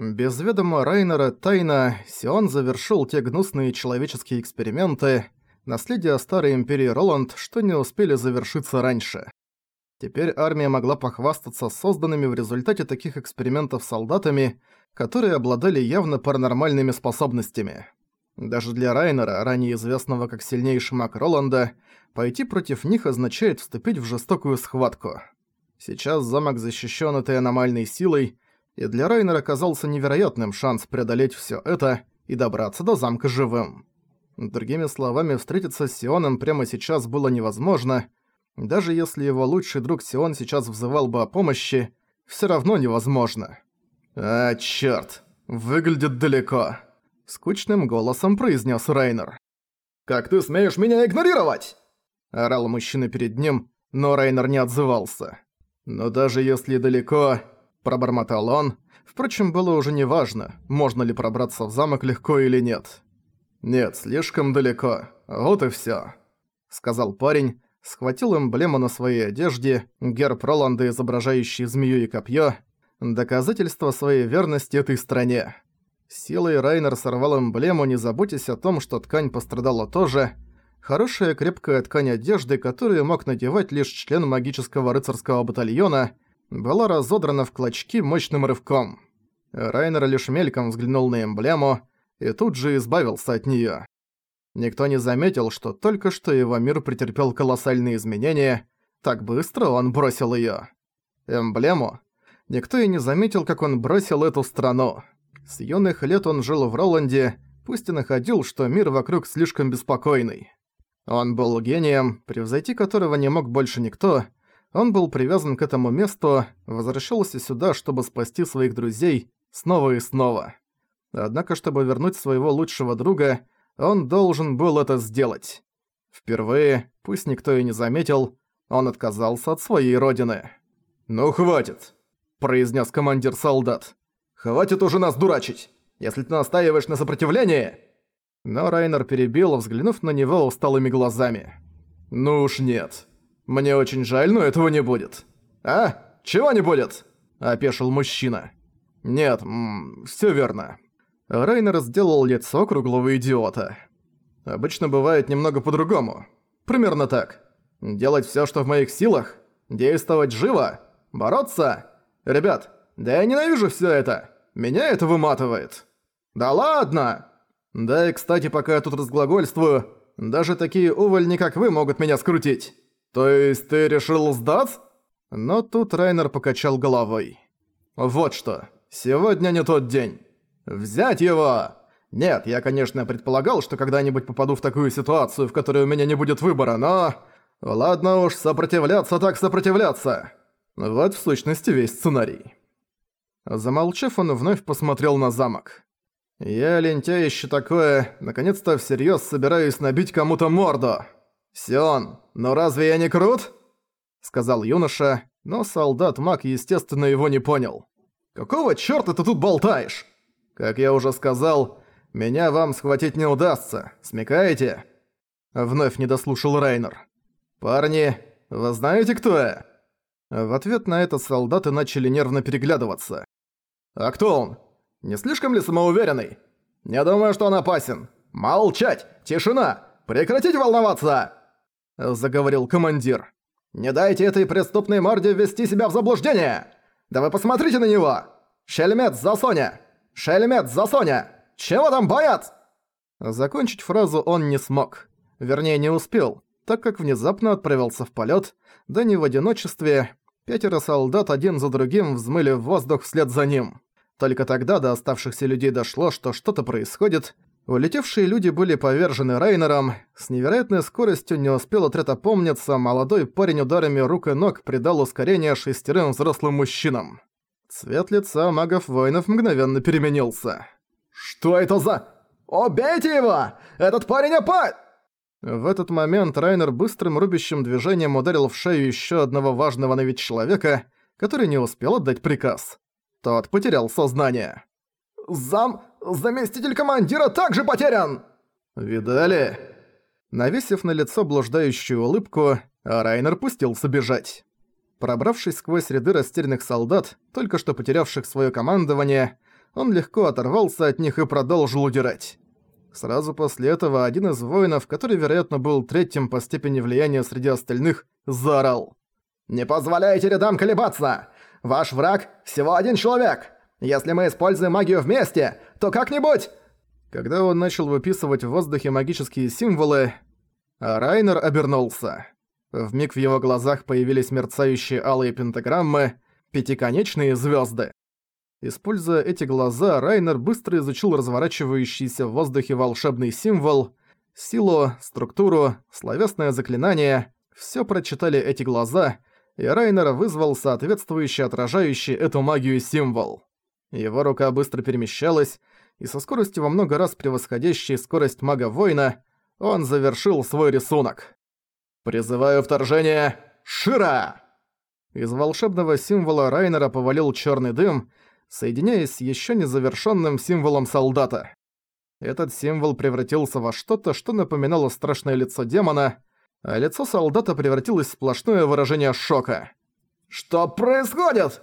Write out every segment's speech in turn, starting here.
Без ведома Райнера тайно Сион завершил те гнусные человеческие эксперименты, наследие Старой Империи Роланд, что не успели завершиться раньше. Теперь армия могла похвастаться созданными в результате таких экспериментов солдатами, которые обладали явно паранормальными способностями. Даже для Райнера, ранее известного как сильнейший маг Роланда, пойти против них означает вступить в жестокую схватку. Сейчас замок защищен этой аномальной силой, и для Райнера оказался невероятным шанс преодолеть все это и добраться до замка живым. Другими словами, встретиться с Сионом прямо сейчас было невозможно, даже если его лучший друг Сион сейчас взывал бы о помощи, все равно невозможно. «А, чёрт, выглядит далеко», — скучным голосом произнес Райнер. «Как ты смеешь меня игнорировать?» — орал мужчина перед ним, но Райнер не отзывался. «Но даже если далеко...» — пробормотал он. Впрочем, было уже неважно, можно ли пробраться в замок легко или нет. «Нет, слишком далеко. Вот и всё», — сказал парень, схватил эмблему на своей одежде, герб Роланда, изображающий змею и копье, доказательство своей верности этой стране. Силой Райнер сорвал эмблему, не заботясь о том, что ткань пострадала тоже. Хорошая крепкая ткань одежды, которую мог надевать лишь член магического рыцарского батальона, была разодрана в клочки мощным рывком. Райнер лишь мельком взглянул на эмблему и тут же избавился от неё. Никто не заметил, что только что его мир претерпел колоссальные изменения, так быстро он бросил её. Эмблему? Никто и не заметил, как он бросил эту страну. С юных лет он жил в Роланде, пусть и находил, что мир вокруг слишком беспокойный. Он был гением, превзойти которого не мог больше никто. Он был привязан к этому месту, возвращался сюда, чтобы спасти своих друзей снова и снова. Однако, чтобы вернуть своего лучшего друга, он должен был это сделать. Впервые, пусть никто и не заметил, он отказался от своей родины. «Ну хватит», — произнес командир солдат. «Хватит уже нас дурачить! Если ты настаиваешь на сопротивлении...» Но Райнер перебил, взглянув на него усталыми глазами. «Ну уж нет. Мне очень жаль, но этого не будет». «А? Чего не будет?» – опешил мужчина. «Нет, все верно. Райнер сделал лицо круглого идиота. Обычно бывает немного по-другому. Примерно так. Делать всё, что в моих силах? Действовать живо? Бороться? Ребят, да я ненавижу всё это. Меня это выматывает. Да ладно! Да и, кстати, пока я тут разглагольствую, даже такие увольни, как вы, могут меня скрутить. То есть ты решил сдаться? Но тут Райнер покачал головой. Вот что, сегодня не тот день. «Взять его!» «Нет, я, конечно, предполагал, что когда-нибудь попаду в такую ситуацию, в которой у меня не будет выбора, но... Ладно уж, сопротивляться так сопротивляться!» Вот в сущности весь сценарий. Замолчав, он вновь посмотрел на замок. «Я, лентяище такое, наконец-то всерьёз собираюсь набить кому-то морду. Сион, ну разве я не крут?» Сказал юноша, но солдат-маг, естественно, его не понял. «Какого чёрта ты тут болтаешь?» Как я уже сказал, меня вам схватить не удастся. Смекаете?» Вновь не дослушал Райнер. «Парни, вы знаете, кто я?» В ответ на это солдаты начали нервно переглядываться. «А кто он? Не слишком ли самоуверенный? Не думаю, что он опасен. Молчать! Тишина! Прекратите волноваться!» Заговорил командир. «Не дайте этой преступной морде ввести себя в заблуждение! Да вы посмотрите на него! Шельмец за Соня! «Шельмец, засоня! Чего там боят?» Закончить фразу он не смог. Вернее, не успел, так как внезапно отправился в полет, да не в одиночестве. Пятеро солдат один за другим взмыли в воздух вслед за ним. Только тогда до оставшихся людей дошло, что что-то происходит. Улетевшие люди были повержены Райнером. С невероятной скоростью не успел отряд опомниться, молодой парень ударами рук и ног придал ускорение шестерым взрослым мужчинам. Цвет лица магов-воинов мгновенно переменился. «Что это за... Убейте его! Этот парень опа...» В этот момент Райнер быстрым рубящим движением ударил в шею еще одного важного на вид человека, который не успел отдать приказ. Тот потерял сознание. «Зам... заместитель командира также потерян!» «Видали?» Навесив на лицо блуждающую улыбку, Райнер пустился бежать. Пробравшись сквозь ряды растерянных солдат, только что потерявших свое командование, он легко оторвался от них и продолжил удирать. Сразу после этого один из воинов, который, вероятно, был третьим по степени влияния среди остальных, заорал. «Не позволяйте рядам колебаться! Ваш враг – всего один человек! Если мы используем магию вместе, то как-нибудь...» Когда он начал выписывать в воздухе магические символы, Райнер обернулся. Вмиг в его глазах появились мерцающие алые пентаграммы, пятиконечные звезды. Используя эти глаза, Райнер быстро изучил разворачивающийся в воздухе волшебный символ, силу, структуру, словесное заклинание. Все прочитали эти глаза, и Райнер вызвал соответствующий отражающий эту магию символ. Его рука быстро перемещалась, и со скоростью во много раз превосходящей скорость мага-воина, он завершил свой рисунок. «Призываю вторжение Шира!» Из волшебного символа Райнера повалил черный дым, соединяясь с еще незавершенным символом солдата. Этот символ превратился во что-то, что напоминало страшное лицо демона, а лицо солдата превратилось в сплошное выражение шока. «Что происходит?»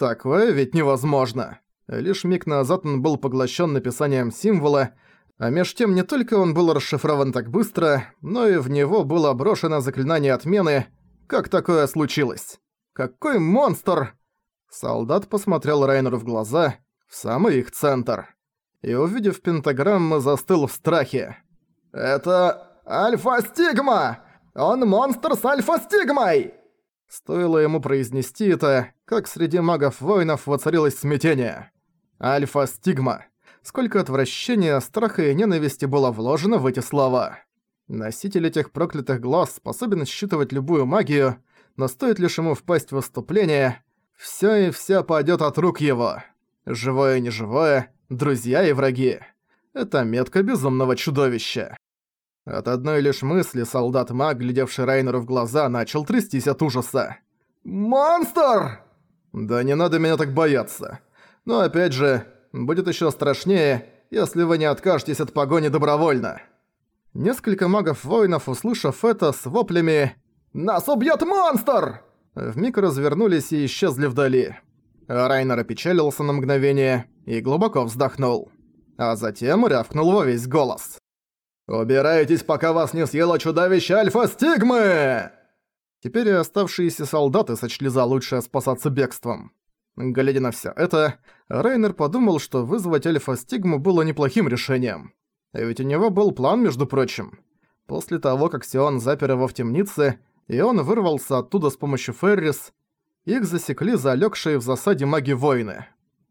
Такое ведь невозможно. Лишь миг назад он был поглощен написанием символа, а меж тем не только он был расшифрован так быстро, но и в него было брошено заклинание отмены. Как такое случилось? Какой монстр! Солдат посмотрел Райнеру в глаза, в самый их центр. И, увидев пентаграммы, застыл в страхе. «Это Альфа-Стигма! Он монстр с Альфа-Стигмой!» Стоило ему произнести это, как среди магов-воинов воцарилось смятение. Альфа-Стигма. Сколько отвращения, страха и ненависти было вложено в эти слова. Носитель этих проклятых глаз способен считывать любую магию, но стоит лишь ему впасть в выступление, все и вся пойдет от рук его. Живое и неживое, друзья и враги. Это метка безумного чудовища. От одной лишь мысли солдат-маг, глядевший Райнеру в глаза, начал трястись от ужаса. «Монстр!» «Да не надо меня так бояться. Но опять же, будет еще страшнее, если вы не откажетесь от погони добровольно». Несколько магов-воинов, услышав это, с воплями «Нас убьет монстр!» вмиг развернулись и исчезли вдали. Райнер опечалился на мгновение и глубоко вздохнул. А затем рявкнул во весь голос. «Убирайтесь, пока вас не съело чудовище Альфа-Стигмы!» Теперь оставшиеся солдаты сочли за лучшее спасаться бегством. Глядя на всё это, Райнер подумал, что вызвать Альфа-Стигму было неплохим решением. Ведь у него был план, между прочим. После того, как Сион запер его в темнице, и он вырвался оттуда с помощью Феррис. Их засекли залегшие в засаде маги-воины.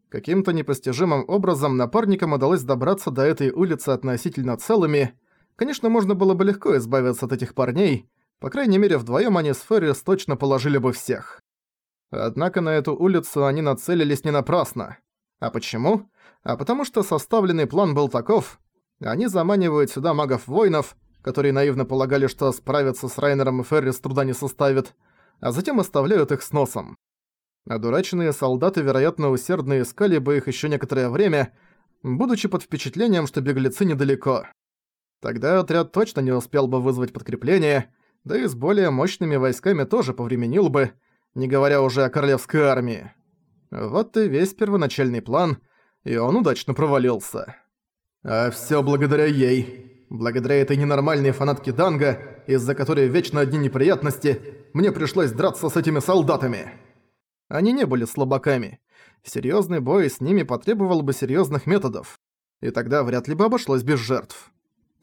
Каким-то непостижимым образом напарникам удалось добраться до этой улицы относительно целыми. Конечно, можно было бы легко избавиться от этих парней, по крайней мере, вдвоем они с Феррис точно положили бы всех. Однако на эту улицу они нацелились не напрасно. А почему? А потому что составленный план был таков. Они заманивают сюда магов-воинов, которые наивно полагали, что справиться с Райнером и Феррис труда не составит, а затем оставляют их с носом. Одураченные солдаты, вероятно, усердно искали бы их еще некоторое время, будучи под впечатлением, что беглецы недалеко. Тогда отряд точно не успел бы вызвать подкрепление, да и с более мощными войсками тоже повременил бы, не говоря уже о королевской армии. Вот и весь первоначальный план, и он удачно провалился. А все благодаря ей. Благодаря этой ненормальной фанатке Данга, из-за которой вечно одни неприятности, мне пришлось драться с этими солдатами. Они не были слабаками. Серьезный бой с ними потребовал бы серьезных методов. И тогда вряд ли бы обошлось без жертв.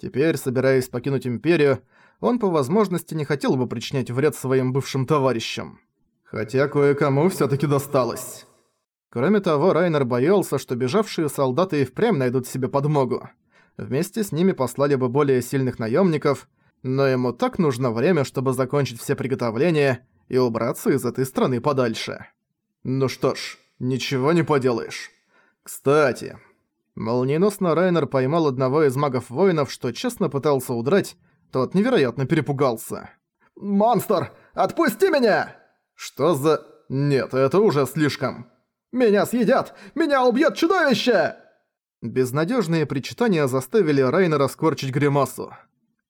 Теперь, собираясь покинуть Империю, он по возможности не хотел бы причинять вред своим бывшим товарищам. Хотя кое-кому все таки досталось. Кроме того, Райнер боялся, что бежавшие солдаты и впрямь найдут себе подмогу. Вместе с ними послали бы более сильных наемников, но ему так нужно время, чтобы закончить все приготовления и убраться из этой страны подальше. Ну что ж, ничего не поделаешь. Кстати, молниеносно Райнер поймал одного из магов-воинов, что честно пытался удрать, тот невероятно перепугался. «Монстр! Отпусти меня!» «Что за...» «Нет, это уже слишком!» «Меня съедят! Меня убьет чудовище!» Безнадежные причитания заставили Райнера скорчить гримасу.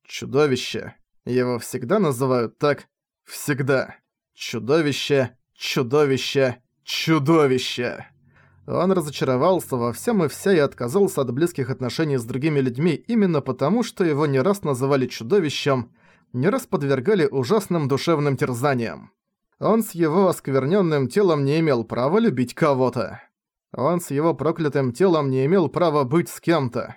Чудовище. Его всегда называют так. Всегда. Чудовище, чудовище, чудовище. Он разочаровался во всем и вся и отказался от близких отношений с другими людьми именно потому, что его не раз называли чудовищем, не раз подвергали ужасным душевным терзаниям. Он с его оскверненным телом не имел права любить кого-то. Он с его проклятым телом не имел права быть с кем-то.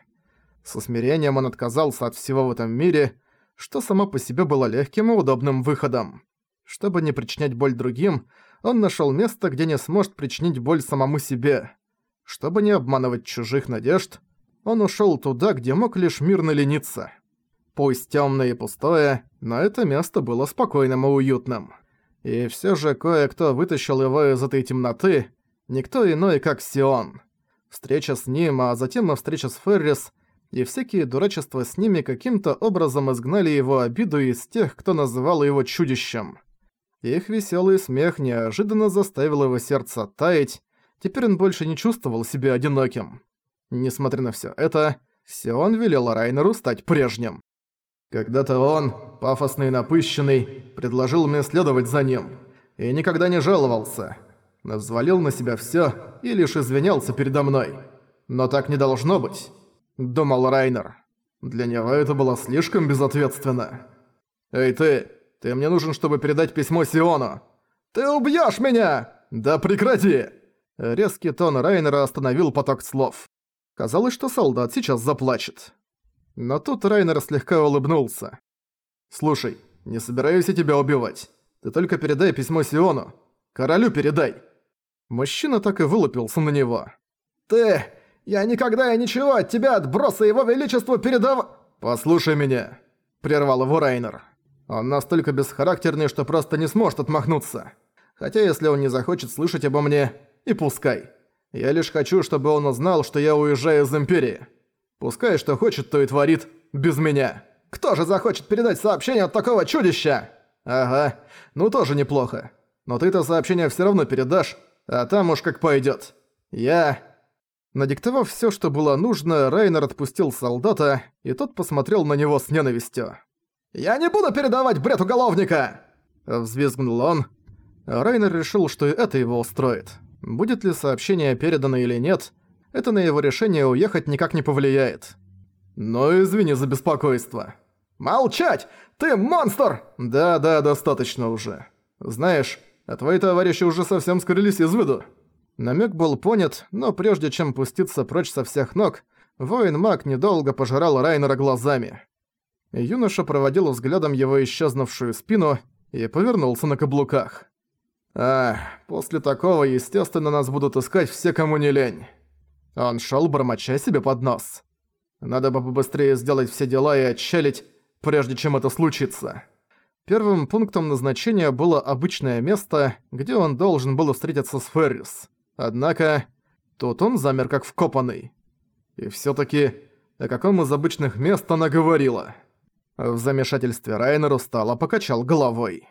Со смирением он отказался от всего в этом мире, что само по себе было легким и удобным выходом. Чтобы не причинять боль другим, он нашел место, где не сможет причинить боль самому себе. Чтобы не обманывать чужих надежд, он ушел туда, где мог лишь мирно лениться. Пусть темное и пустое, но это место было спокойным и уютным. И все же кое-кто вытащил его из этой темноты, никто иной, как Сион. Встреча с ним, а затем и встреча с Феррис, и всякие дурачества с ними каким-то образом изгнали его обиду из тех, кто называл его чудищем. Их веселый смех неожиданно заставил его сердце таять, теперь он больше не чувствовал себя одиноким. Несмотря на все это, Сион велел Райнеру стать прежним. Когда-то он, пафосный и напыщенный, предложил мне следовать за ним, и никогда не жаловался. Взвалил на себя всё и лишь извинялся передо мной. Но так не должно быть, думал Райнер. Для него это было слишком безответственно. «Эй ты, ты мне нужен, чтобы передать письмо Сиону!» «Ты убьёшь меня!» «Да прекрати!» Резкий тон Райнера остановил поток слов. Казалось, что солдат сейчас заплачет. Но тут Райнер слегка улыбнулся. «Слушай, не собираюсь я тебя убивать. Ты только передай письмо Сиону. Королю передай». Мужчина так и вылупился на него. «Ты... Я никогда и ничего от тебя отброса его величеству передав...» «Послушай меня», — прервал его Райнер. «Он настолько бесхарактерный, что просто не сможет отмахнуться. Хотя если он не захочет слышать обо мне, и пускай. Я лишь хочу, чтобы он узнал, что я уезжаю из Империи. Пускай что хочет, то и творит без меня. Кто же захочет передать сообщение от такого чудища? Ага, ну тоже неплохо. Но ты это сообщение все равно передашь, а там уж как пойдет. Я... Надиктовав все, что было нужно, Райнер отпустил солдата, и тот посмотрел на него с ненавистью. «Я не буду передавать бред уголовника!» Взвизгнул он. Райнер решил, что это его устроит. Будет ли сообщение передано или нет, это на его решение уехать никак не повлияет. Но извини за беспокойство. «Молчать! Ты монстр!» «Да-да, достаточно уже. Знаешь, а твои товарищи уже совсем скрылись из виду». Намек был понят, но прежде чем пуститься прочь со всех ног, воин-маг недолго пожирал Райнера глазами. Юноша проводил взглядом его исчезнувшую спину и повернулся на каблуках. «А, после такого, естественно, нас будут искать все, кому не лень». Он шел, бормоча себе под нос. Надо бы побыстрее сделать все дела и отчалить, прежде чем это случится. Первым пунктом назначения было обычное место, где он должен был встретиться с Феррис. Однако, тут он замер как вкопанный. И всё таки о каком из обычных мест она говорила? В замешательстве Райнер устало покачал головой.